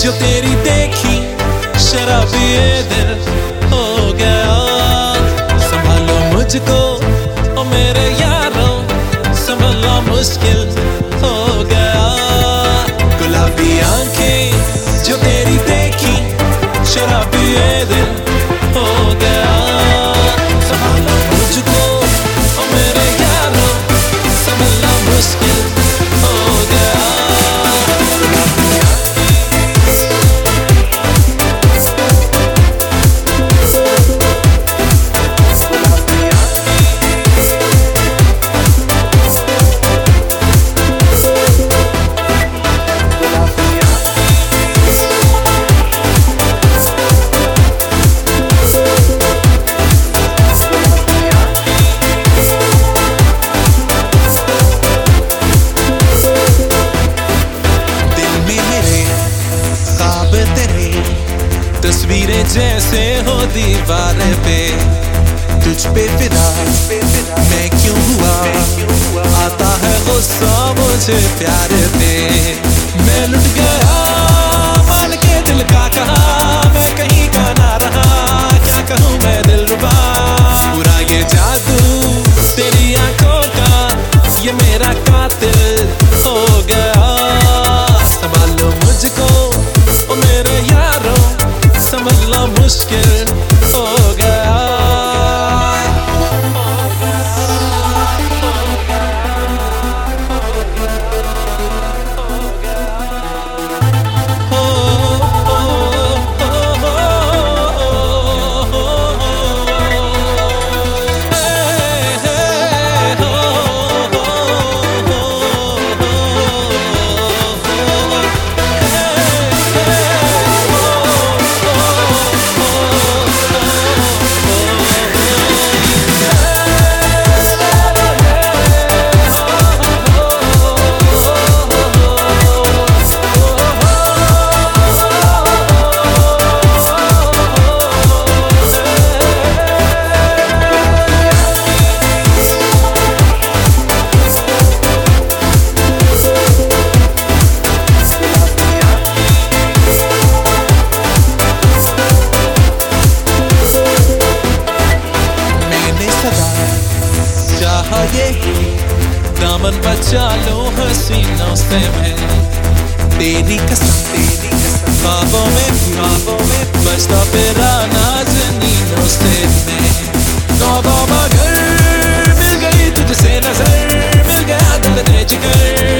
जो तेरी देखी शराबी दिल हो गया। संभालो मुझको ओ मेरे यारों संभालो मुश्किल। तस्वीरें जैसे हो दीवार पे। तुझ पे फिदा, मैं क्यों हुआ? आता है गुस्सा मुझे प्यार पे। मैं लुट गया संभलना ये दामन बचा लो हसीनों से मैं। तेरी कसम तेरी कसम। बाबों में बाबों में बचता तेरा नाज नीनों से मैं। मिल गई तुझसे नज़र। मिल गया दिल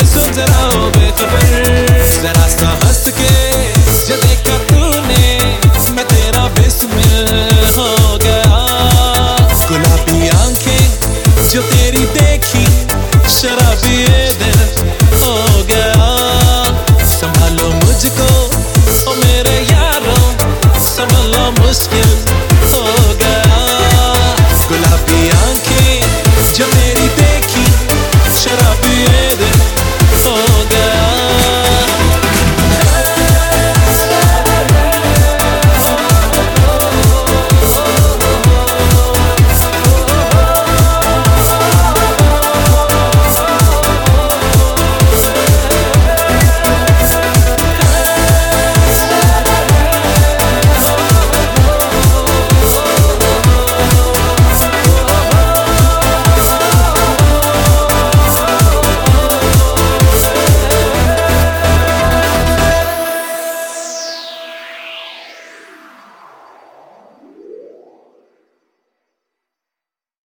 सुन जरा बेखबर। जरा सा हंस मुश्किल होगा